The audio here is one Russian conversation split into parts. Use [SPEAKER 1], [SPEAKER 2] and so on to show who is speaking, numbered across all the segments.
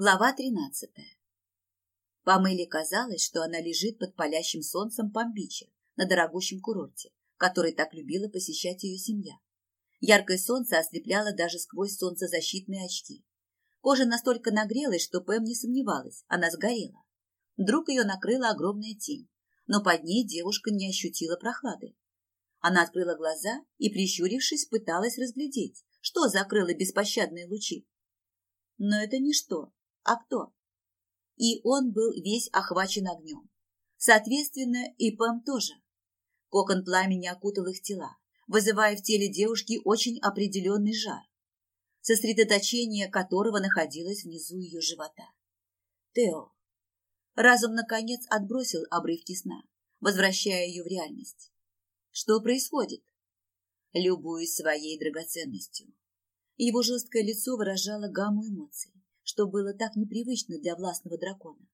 [SPEAKER 1] Глава тринадцатая. Памеле казалось, что она лежит под палящим солнцем Памбича на дорогущем курорте, который так любила посещать ее семья. Яркое солнце ослепляло даже сквозь солнцезащитные очки. Кожа настолько нагрелась, что Пэм не сомневалась, она сгорела. Вдруг ее накрыла огромная тень, но под ней девушка не ощутила прохлады. Она открыла глаза и, прищурившись, пыталась разглядеть, что закрыло беспощадные лучи. Но это ничто, а кто? И он был весь охвачен огнем. Соответственно, и Пэм тоже. Кокон пламени окутал их тела, вызывая в теле девушки очень определенный жар, сосредоточение которого находилось внизу ее живота. Тео. Разум, наконец, отбросил обрывки сна, возвращая ее в реальность. Что происходит? Любуясь своей драгоценностью. Его жесткое лицо выражало гамму эмоций что было так непривычно для властного дракона.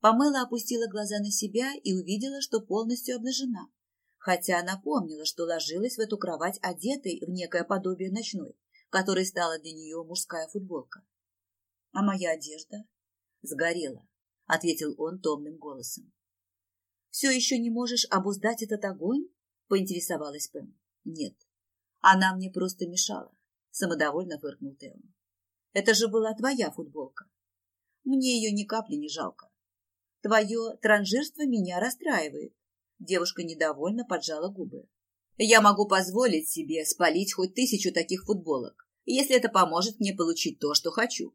[SPEAKER 1] Памела опустила глаза на себя и увидела, что полностью обнажена, хотя она помнила, что ложилась в эту кровать одетой в некое подобие ночной, которой стала для нее мужская футболка. — А моя одежда? — Сгорела, — ответил он томным голосом. — Все еще не можешь обуздать этот огонь? — поинтересовалась Пэм. — Нет, она мне просто мешала, — самодовольно фыркнул Тео. Это же была твоя футболка. Мне ее ни капли не жалко. Твое транжирство меня расстраивает. Девушка недовольно поджала губы. Я могу позволить себе спалить хоть тысячу таких футболок, если это поможет мне получить то, что хочу.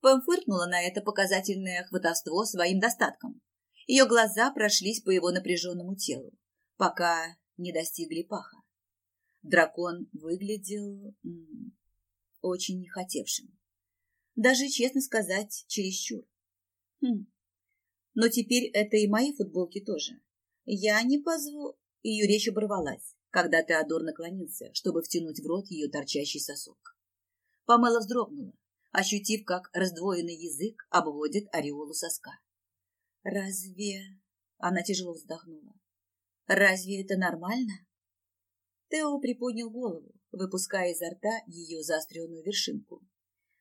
[SPEAKER 1] Пэм фыркнула на это показательное хватовство своим достатком. Ее глаза прошлись по его напряженному телу, пока не достигли паха. Дракон выглядел очень нехотевшим. Даже, честно сказать, чересчур. Хм. Но теперь это и мои футболки тоже. Я не позву... Ее речь оборвалась, когда Теодор наклонился, чтобы втянуть в рот ее торчащий сосок. Памела вздрогнула, ощутив, как раздвоенный язык обводит ореолу соска. «Разве...» — она тяжело вздохнула. «Разве это нормально?» Тео приподнял голову, выпуская изо рта ее заостренную вершинку.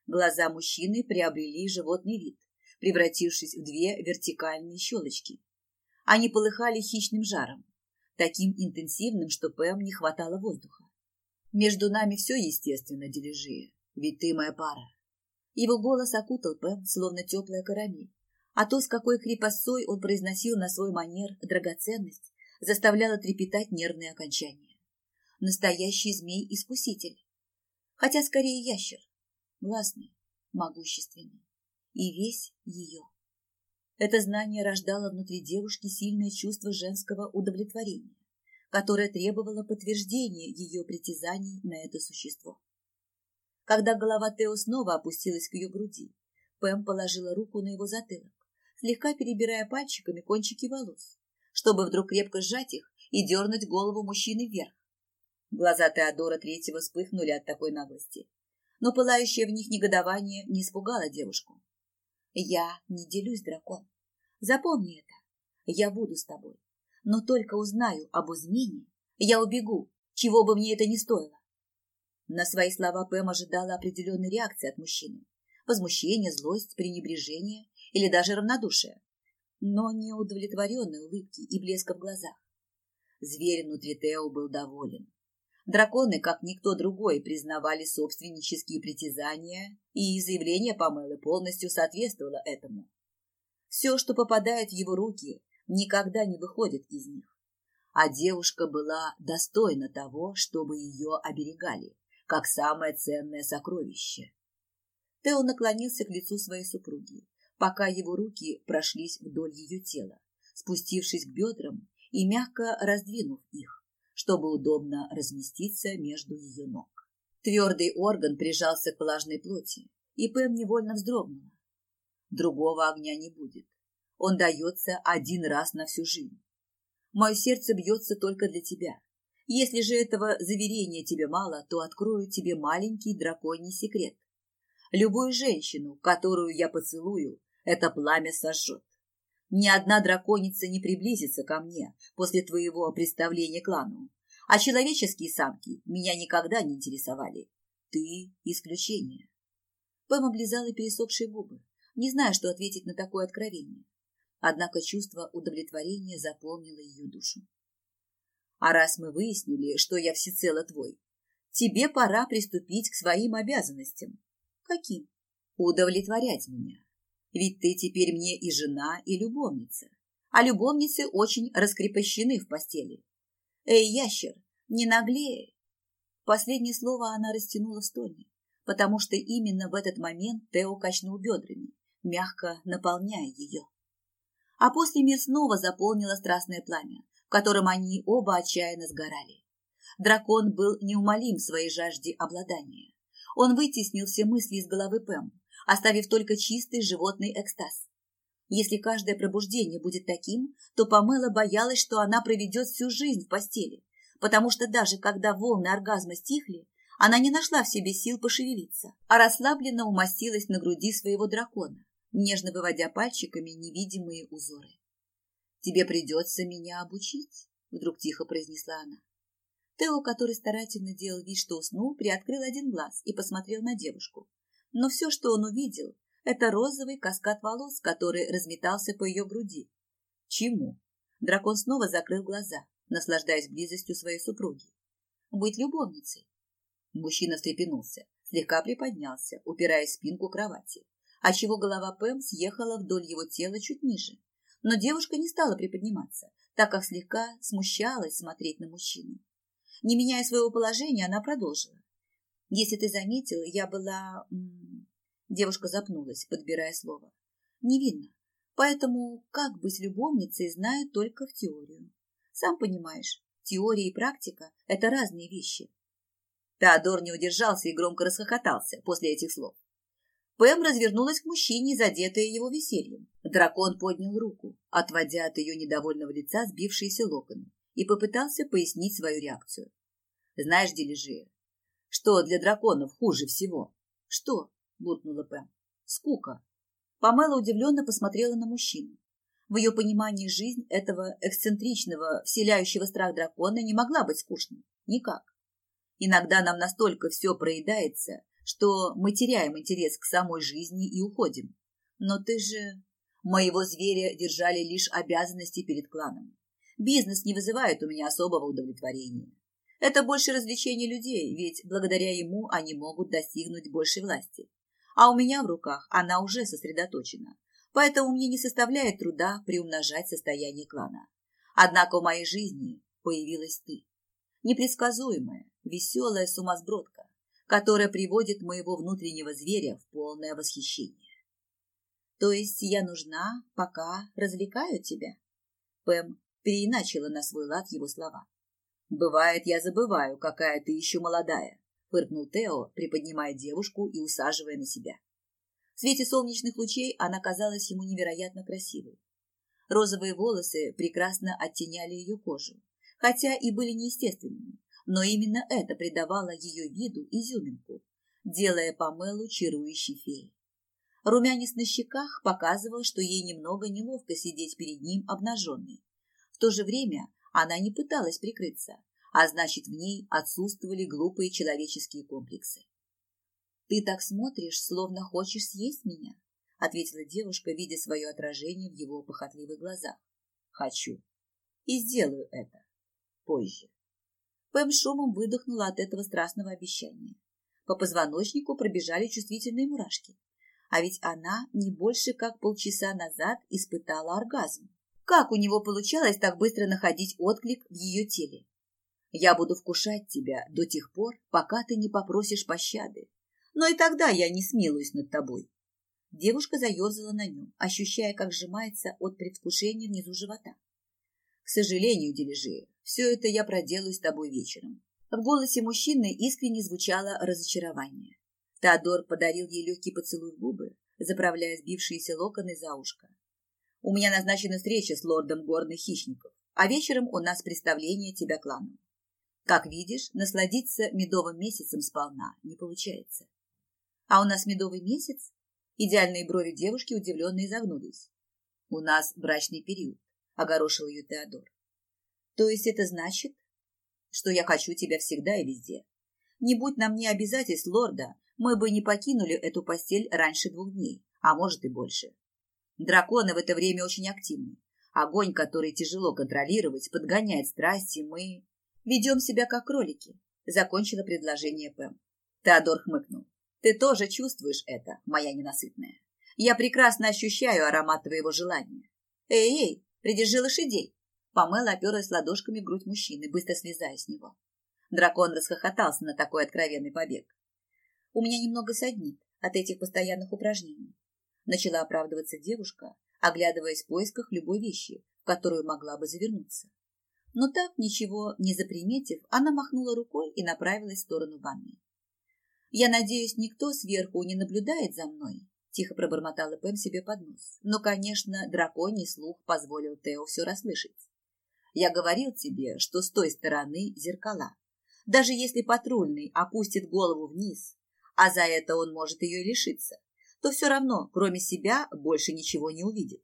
[SPEAKER 1] Глаза мужчины приобрели животный вид, превратившись в две вертикальные щелочки. Они полыхали хищным жаром, таким интенсивным, что Пэм не хватало воздуха. «Между нами все естественно, Дележия, ведь ты моя пара». Его голос окутал Пэм, словно теплая карамель, а то, с какой крепостцой он произносил на свой манер драгоценность, заставляло трепетать нервные окончания. Настоящий змей-искуситель, хотя скорее ящер, властный, могущественный, и весь ее. Это знание рождало внутри девушки сильное чувство женского удовлетворения, которое требовало подтверждения ее притязаний на это существо. Когда голова Тео снова опустилась к ее груди, Пэм положила руку на его затылок, слегка перебирая пальчиками кончики волос, чтобы вдруг крепко сжать их и дернуть голову мужчины вверх. Глаза Теодора Третьего вспыхнули от такой наглости, но пылающее в них негодование не испугало девушку. «Я не делюсь, дракон. Запомни это. Я буду с тобой. Но только узнаю об измене, я убегу, чего бы мне это ни стоило». На свои слова Пэм ожидала определенной реакции от мужчины. Возмущение, злость, пренебрежение или даже равнодушие. Но не удовлетворенной улыбки и блеска в глазах. Зверь внутри Тео был доволен. Драконы, как никто другой, признавали собственнические притязания, и заявление Памелы полностью соответствовало этому. Все, что попадает в его руки, никогда не выходит из них. А девушка была достойна того, чтобы ее оберегали, как самое ценное сокровище. Тео наклонился к лицу своей супруги, пока его руки прошлись вдоль ее тела, спустившись к бедрам и мягко раздвинув их чтобы удобно разместиться между ее ног. Твердый орган прижался к влажной плоти, и Пэм невольно вздрогнула. Другого огня не будет. Он дается один раз на всю жизнь. Мое сердце бьется только для тебя. Если же этого заверения тебе мало, то открою тебе маленький драконий секрет. Любую женщину, которую я поцелую, это пламя сожжет. Ни одна драконица не приблизится ко мне после твоего представления клану, а человеческие самки меня никогда не интересовали. Ты исключение. Пэм облизала пересохшие губы, не зная, что ответить на такое откровение. Однако чувство удовлетворения заполнило ее душу. «А раз мы выяснили, что я всецело твой, тебе пора приступить к своим обязанностям». «Каким?» «Удовлетворять меня. Ведь ты теперь мне и жена, и любовница. А любовницы очень раскрепощены в постели. Эй, ящер, не наглее!» Последнее слово она растянула в стоне, потому что именно в этот момент Тео качнул бедрами, мягко наполняя ее. А после мир снова заполнило страстное пламя, в котором они оба отчаянно сгорали. Дракон был неумолим в своей жажде обладания. Он вытеснил все мысли из головы Пэм, оставив только чистый животный экстаз. Если каждое пробуждение будет таким, то Памела боялась, что она проведет всю жизнь в постели, потому что даже когда волны оргазма стихли, она не нашла в себе сил пошевелиться, а расслабленно умостилась на груди своего дракона, нежно выводя пальчиками невидимые узоры. «Тебе придется меня обучить», — вдруг тихо произнесла она. Тео, который старательно делал вид, что уснул, приоткрыл один глаз и посмотрел на девушку. Но все, что он увидел, это розовый каскад волос, который разметался по ее груди. Чему? Дракон снова закрыл глаза, наслаждаясь близостью своей супруги. Быть любовницей. Мужчина встрепенулся, слегка приподнялся, упираясь в спинку кровати, отчего голова Пэм съехала вдоль его тела чуть ниже. Но девушка не стала приподниматься, так как слегка смущалась смотреть на мужчину. Не меняя своего положения, она продолжила. «Если ты заметил, я была...» Девушка запнулась, подбирая слово. «Невинна. Поэтому как быть любовницей, знаю только в теорию. Сам понимаешь, теория и практика – это разные вещи. Теодор не удержался и громко расхохотался после этих слов. Пэм развернулась к мужчине, задетая его весельем. Дракон поднял руку, отводя от ее недовольного лица сбившиеся локоны, и попытался пояснить свою реакцию. «Знаешь, Дележия, что для драконов хуже всего?» «Что?» – буркнула Пэм. «Скука». Памела удивленно посмотрела на мужчину. В ее понимании жизнь этого эксцентричного, вселяющего страх дракона не могла быть скучной. Никак. Иногда нам настолько все проедается, что мы теряем интерес к самой жизни и уходим. Но ты же... Моего зверя держали лишь обязанности перед кланом. Бизнес не вызывает у меня особого удовлетворения. Это больше развлечение людей, ведь благодаря ему они могут достигнуть большей власти. А у меня в руках она уже сосредоточена, поэтому мне не составляет труда приумножать состояние клана. Однако в моей жизни появилась ты. Непредсказуемая, веселая сумасбродка, которая приводит моего внутреннего зверя в полное восхищение. То есть я нужна, пока развлекаю тебя? Пэм переиначила на свой лад его слова. Бывает, я забываю, какая ты еще молодая, фыркнул Тео, приподнимая девушку и усаживая на себя. В свете солнечных лучей она казалась ему невероятно красивой. Розовые волосы прекрасно оттеняли ее кожу, хотя и были неестественными, но именно это придавало ее виду изюминку, делая Памелу чарующей феей. Румянец на щеках показывал, что ей немного неловко сидеть перед ним обнаженной. В то же время она не пыталась прикрыться, а значит, в ней отсутствовали глупые человеческие комплексы. «Ты так смотришь, словно хочешь съесть меня», — ответила девушка, видя свое отражение в его похотливых глазах. «Хочу. И сделаю это. Позже». Пэм шумом выдохнула от этого страстного обещания. По позвоночнику пробежали чувствительные мурашки. А ведь она не больше как полчаса назад испытала оргазм. Как у него получалось так быстро находить отклик в ее теле? Я буду вкушать тебя до тех пор, пока ты не попросишь пощады, но и тогда я не смилуюсь над тобой. Девушка заерзала на нем, ощущая, как сжимается от предвкушения внизу живота. К сожалению, Дележея, все это я проделаю с тобой вечером. В голосе мужчины искренне звучало разочарование. Теодор подарил ей легкий поцелуй в губы, заправляя сбившиеся локоны за ушко. У меня назначена встреча с лордом горных хищников, а вечером у нас представление тебя клану. Как видишь, насладиться медовым месяцем сполна не получается. А у нас медовый месяц? Идеальные брови девушки удивленно изогнулись. У нас брачный период, огорошил ее Теодор. То есть это значит, что я хочу тебя всегда и везде. Не будь на мне обязательств лорда, мы бы не покинули эту постель раньше двух дней, а может и больше. Драконы в это время очень активны. Огонь, который тяжело контролировать, подгоняет страсти, мы ведем себя как кролики, закончила предложение Пэм. Теодор хмыкнул. Ты тоже чувствуешь это, моя ненасытная. Я прекрасно ощущаю аромат твоего желания. Эй, эй, придержи лошадей. Памела оперлась ладошками в грудь мужчины, быстро слезая с него. Дракон расхохотался на такой откровенный побег. У меня немного саднит от этих постоянных упражнений. Начала оправдываться девушка, оглядываясь в поисках любой вещи, в которую могла бы завернуться. Но так, ничего не заприметив, она махнула рукой и направилась в сторону ванной. «Я надеюсь, никто сверху не наблюдает за мной?» Тихо пробормотала Пэм себе под нос. Но, конечно, драконий слух позволил Тео все расслышать. «Я говорил тебе, что с той стороны зеркала. Даже если патрульный опустит голову вниз, а за это он может ее лишиться, то все равно, кроме себя, больше ничего не увидит.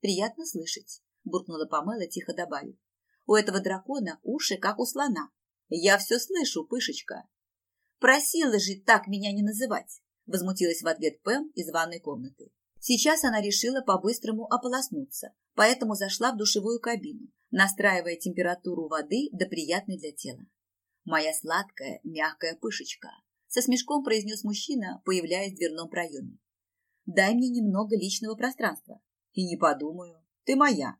[SPEAKER 1] «Приятно слышать», — буркнула Памела, тихо добавив. «У этого дракона уши, как у слона. Я все слышу, пышечка». «Просила же так меня не называть», — возмутилась в ответ Пэм из ванной комнаты. Сейчас она решила по-быстрому ополоснуться, поэтому зашла в душевую кабину, настраивая температуру воды до приятной для тела. «Моя сладкая, мягкая пышечка», со смешком произнес мужчина, появляясь в дверном проеме. Дай мне немного личного пространства. И не подумаю. Ты моя.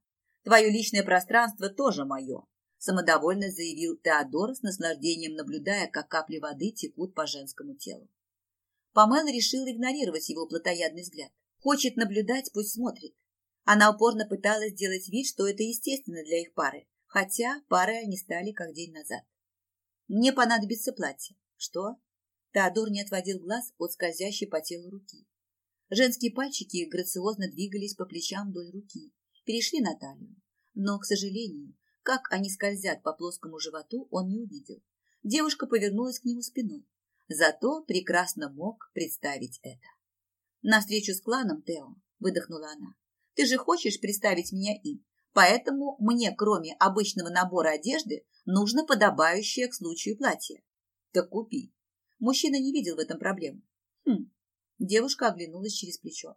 [SPEAKER 1] Твое личное пространство тоже мое. Самодовольно заявил Теодор с наслаждением, наблюдая, как капли воды текут по женскому телу. Памела решила игнорировать его плотоядный взгляд. Хочет наблюдать, пусть смотрит. Она упорно пыталась сделать вид, что это естественно для их пары, хотя парой они стали как день назад. Мне понадобится платье. Что? Теодор не отводил глаз от скользящей по телу руки. Женские пальчики грациозно двигались по плечам вдоль руки, перешли на талию. Но, к сожалению, как они скользят по плоскому животу, он не увидел. Девушка повернулась к нему спиной. Зато прекрасно мог представить это. «На встречу с кланом, Тео», — выдохнула она. «Ты же хочешь представить меня им, поэтому мне, кроме обычного набора одежды, нужно подобающее к случаю платье. Так купи. Мужчина не видел в этом проблемы. Хм. Девушка оглянулась через плечо.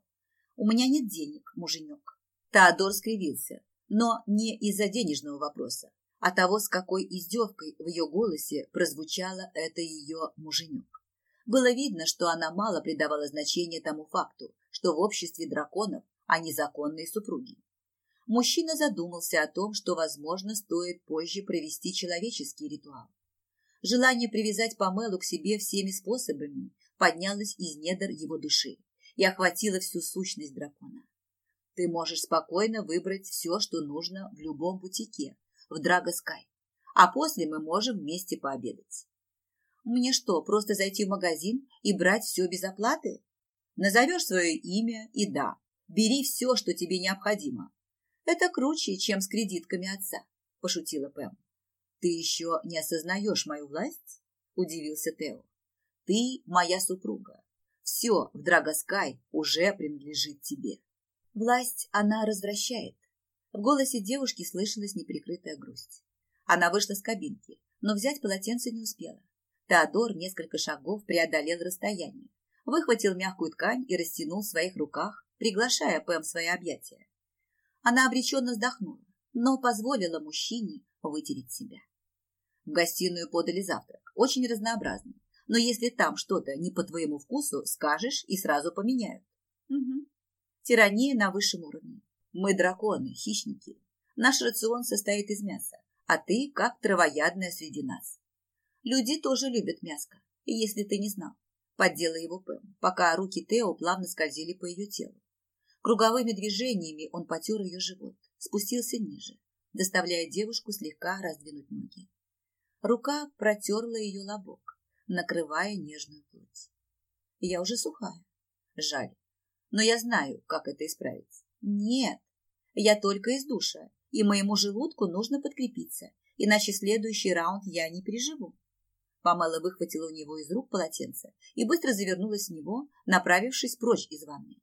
[SPEAKER 1] У меня нет денег, муженек. Теодор скривился, но не из-за денежного вопроса, а того, с какой издевкой в ее голосе прозвучало это ее муженек. Было видно, что она мало придавала значения тому факту, что в обществе драконов они законные супруги. Мужчина задумался о том, что, возможно, стоит позже провести человеческий ритуал. Желание привязать Памелу к себе всеми способами поднялось из недр его души и охватило всю сущность дракона. Ты можешь спокойно выбрать все, что нужно в любом бутике, в Драгоскай, а после мы можем вместе пообедать. Мне что, просто зайти в магазин и брать все без оплаты? Назовешь свое имя и да, бери все, что тебе необходимо. Это круче, чем с кредитками отца, пошутила Пэм. «Ты еще не осознаешь мою власть?» – удивился Тео. «Ты моя супруга. Все в Драгоскай уже принадлежит тебе». Власть она развращает. В голосе девушки слышалась неприкрытая грусть. Она вышла с кабинки, но взять полотенце не успела. Теодор несколько шагов преодолел расстояние, выхватил мягкую ткань и растянул в своих руках, приглашая Пэм в свои объятия. Она обреченно вздохнула, но позволила мужчине вытереть себя. В гостиную подали завтрак, очень разнообразный. Но если там что-то не по твоему вкусу, скажешь и сразу поменяют. Угу. Тирания на высшем уровне. Мы драконы, хищники. Наш рацион состоит из мяса, а ты как травоядная среди нас. Люди тоже любят мяско, если ты не знал. Поддела его Пэм, пока руки Тео плавно скользили по ее телу. Круговыми движениями он потер ее живот, спустился ниже, доставляя девушку слегка раздвинуть ноги. Рука протерла ее лобок, накрывая нежную плоть. Я уже сухая. Жаль. Но я знаю, как это исправить. Нет, я только из душа, и моему желудку нужно подкрепиться, иначе следующий раунд я не переживу. Памела выхватила у него из рук полотенце и быстро завернулась в него, направившись прочь из ванны.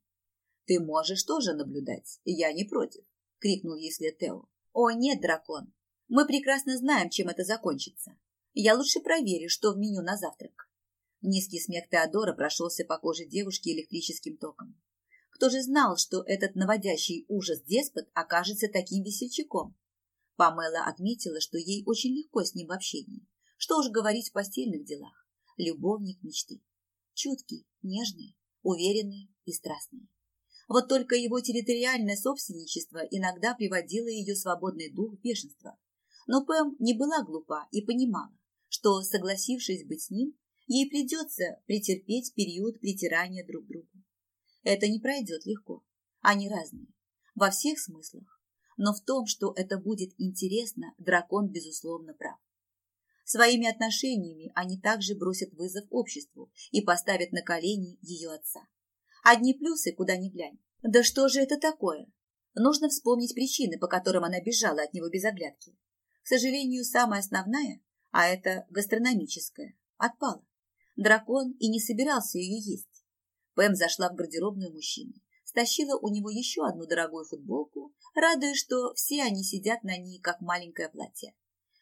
[SPEAKER 1] «Ты можешь тоже наблюдать, я не против», — крикнул ей след Тео. «О, нет, дракон, мы прекрасно знаем, чем это закончится. Я лучше проверю, что в меню на завтрак. Низкий смех Теодора прошелся по коже девушки электрическим током. Кто же знал, что этот наводящий ужас деспот окажется таким весельчаком? Памела отметила, что ей очень легко с ним в общении. Что уж говорить в постельных делах. Любовник мечты. Чуткий, нежный, уверенный и страстный. Вот только его территориальное собственничество иногда приводило ее свободный дух в бешенство. Но Пэм не была глупа и понимала, что, согласившись быть с ним, ей придется претерпеть период притирания друг к другу. Это не пройдет легко. Они разные. Во всех смыслах. Но в том, что это будет интересно, дракон, безусловно, прав. Своими отношениями они также бросят вызов обществу и поставят на колени ее отца. Одни плюсы, куда ни глянь. Да что же это такое? Нужно вспомнить причины, по которым она бежала от него без оглядки. К сожалению, самая основная, а это гастрономическая, отпала. Дракон и не собирался ее есть. Пэм зашла в гардеробную мужчины, стащила у него еще одну дорогую футболку, радуясь, что все они сидят на ней, как маленькое платье.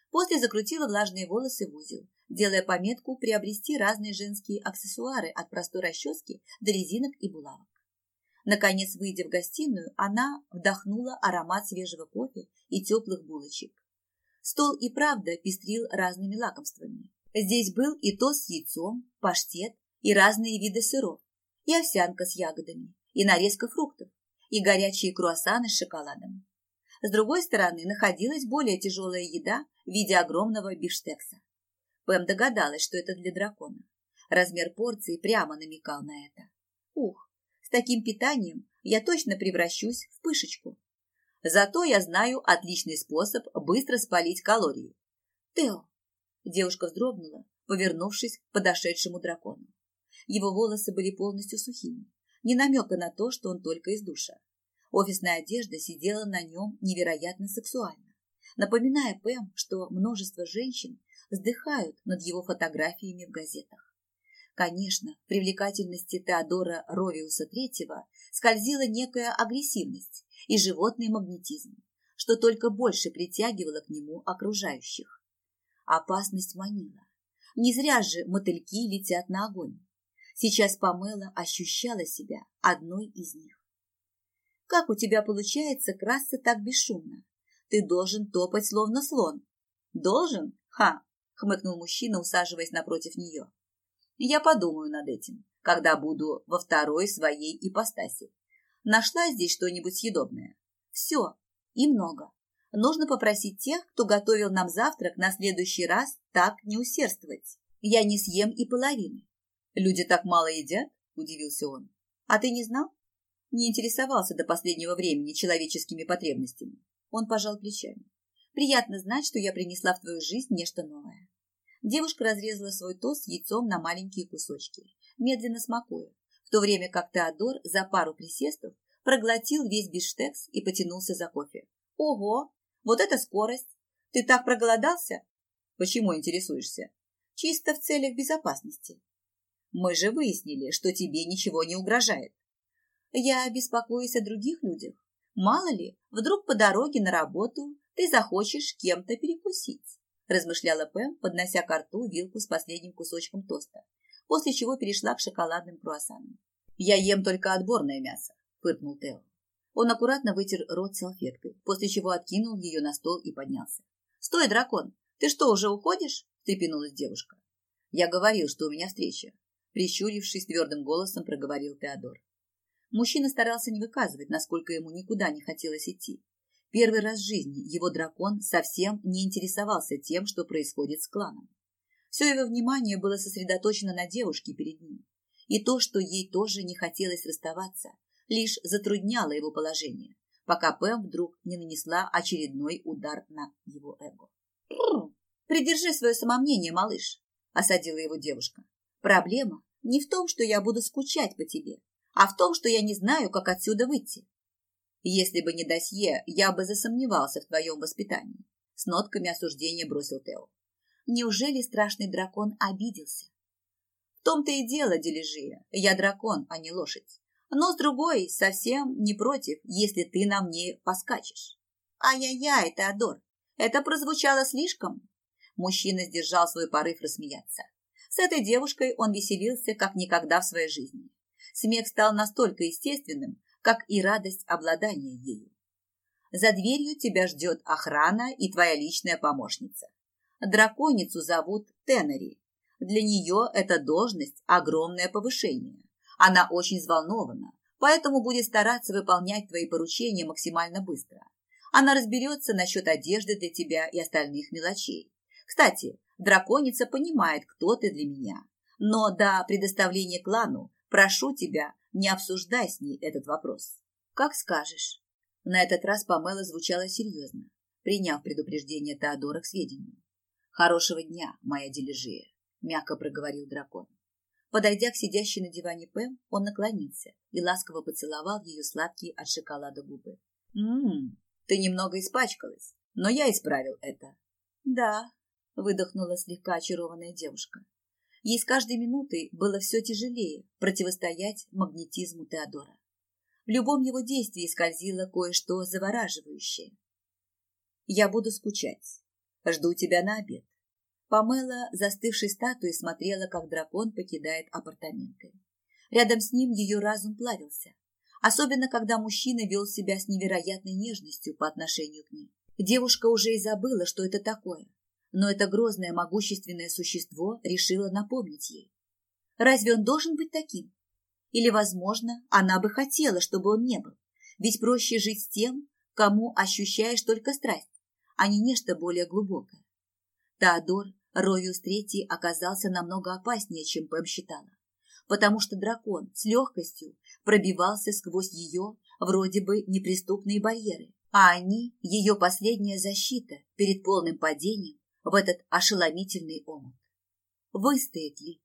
[SPEAKER 1] После закрутила влажные волосы в узел, делая пометку приобрести разные женские аксессуары от простой расчески до резинок и булавок. Наконец, выйдя в гостиную, она вдохнула аромат свежего кофе и теплых булочек. Стол и правда пестрил разными лакомствами. Здесь был и тост с яйцом, паштет и разные виды сыров, и овсянка с ягодами, и нарезка фруктов, и горячие круассаны с шоколадом. С другой стороны находилась более тяжелая еда в виде огромного бифштекса. Пэм догадалась, что это для дракона. Размер порции прямо намекал на это. Ух, с таким питанием я точно превращусь в пышечку. Зато я знаю отличный способ быстро спалить калории. Тео. Девушка вздрогнула, повернувшись к подошедшему дракону. Его волосы были полностью сухими, не намека на то, что он только из душа. Офисная одежда сидела на нем невероятно сексуально, напоминая Пэм, что множество женщин вздыхают над его фотографиями в газетах. Конечно, в привлекательности Теодора Ровиуса III скользила некая агрессивность и животный магнетизм, что только больше притягивало к нему окружающих. Опасность манила. Не зря же мотыльки летят на огонь. Сейчас Памела ощущала себя одной из них. «Как у тебя получается красться так бесшумно? Ты должен топать, словно слон». «Должен? Ха!» — хмыкнул мужчина, усаживаясь напротив нее. Я подумаю над этим, когда буду во второй своей ипостаси. Нашла здесь что-нибудь съедобное? Все. И много. Нужно попросить тех, кто готовил нам завтрак, на следующий раз так не усердствовать. Я не съем и половины. Люди так мало едят? Удивился он. А ты не знал? Не интересовался до последнего времени человеческими потребностями. Он пожал плечами. Приятно знать, что я принесла в твою жизнь нечто новое. Девушка разрезала свой тост с яйцом на маленькие кусочки, медленно смакуя, в то время как Теодор за пару присестов проглотил весь биштекс и потянулся за кофе. «Ого! Вот это скорость! Ты так проголодался?» «Почему интересуешься?» «Чисто в целях безопасности». «Мы же выяснили, что тебе ничего не угрожает». «Я беспокоюсь о других людях. Мало ли, вдруг по дороге на работу ты захочешь кем-то перекусить размышляла Пэм, поднося к рту вилку с последним кусочком тоста, после чего перешла к шоколадным круассанам. «Я ем только отборное мясо», – фыркнул Тео. Он аккуратно вытер рот салфеткой, после чего откинул ее на стол и поднялся. «Стой, дракон! Ты что, уже уходишь?» – встрепенулась девушка. «Я говорил, что у меня встреча», – прищурившись твердым голосом, проговорил Теодор. Мужчина старался не выказывать, насколько ему никуда не хотелось идти, Первый раз в жизни его дракон совсем не интересовался тем, что происходит с кланом. Все его внимание было сосредоточено на девушке перед ним. И то, что ей тоже не хотелось расставаться, лишь затрудняло его положение, пока Пэм вдруг не нанесла очередной удар на его эго. «Придержи свое самомнение, малыш», – осадила его девушка. «Проблема не в том, что я буду скучать по тебе, а в том, что я не знаю, как отсюда выйти. Если бы не досье, я бы засомневался в твоем воспитании. С нотками осуждения бросил Тео. Неужели страшный дракон обиделся? В том-то и дело, Дележия. Я дракон, а не лошадь. Но с другой, совсем не против, если ты на мне поскачешь. Ай-яй-яй, Теодор, это прозвучало слишком. Мужчина сдержал свой порыв рассмеяться. С этой девушкой он веселился как никогда в своей жизни. Смех стал настолько естественным, как и радость обладания ею. За дверью тебя ждет охрана и твоя личная помощница. Драконицу зовут Теннери. Для нее эта должность – огромное повышение. Она очень взволнована, поэтому будет стараться выполнять твои поручения максимально быстро. Она разберется насчет одежды для тебя и остальных мелочей. Кстати, драконица понимает, кто ты для меня. Но до предоставления клану прошу тебя, не обсуждай с ней этот вопрос. Как скажешь. На этот раз Памела звучала серьезно, приняв предупреждение Теодора к сведению. «Хорошего дня, моя дележия», — мягко проговорил дракон. Подойдя к сидящей на диване Пэм, он наклонился и ласково поцеловал ее сладкие от шоколада губы. «Ммм, ты немного испачкалась, но я исправил это». «Да», — выдохнула слегка очарованная девушка. Ей с каждой минутой было все тяжелее противостоять магнетизму Теодора. В любом его действии скользило кое-что завораживающее. «Я буду скучать. Жду тебя на обед». Памела, застывшей статуей, смотрела, как дракон покидает апартаменты. Рядом с ним ее разум плавился, особенно когда мужчина вел себя с невероятной нежностью по отношению к ней. Девушка уже и забыла, что это такое, но это грозное могущественное существо решило напомнить ей. Разве он должен быть таким? Или, возможно, она бы хотела, чтобы он не был. Ведь проще жить с тем, кому ощущаешь только страсть, а не нечто более глубокое. Теодор Ровиус III оказался намного опаснее, чем Пэм считала, потому что дракон с легкостью пробивался сквозь ее вроде бы неприступные барьеры, а они – ее последняя защита перед полным падением в этот ошеломительный омут. Выстоит ли?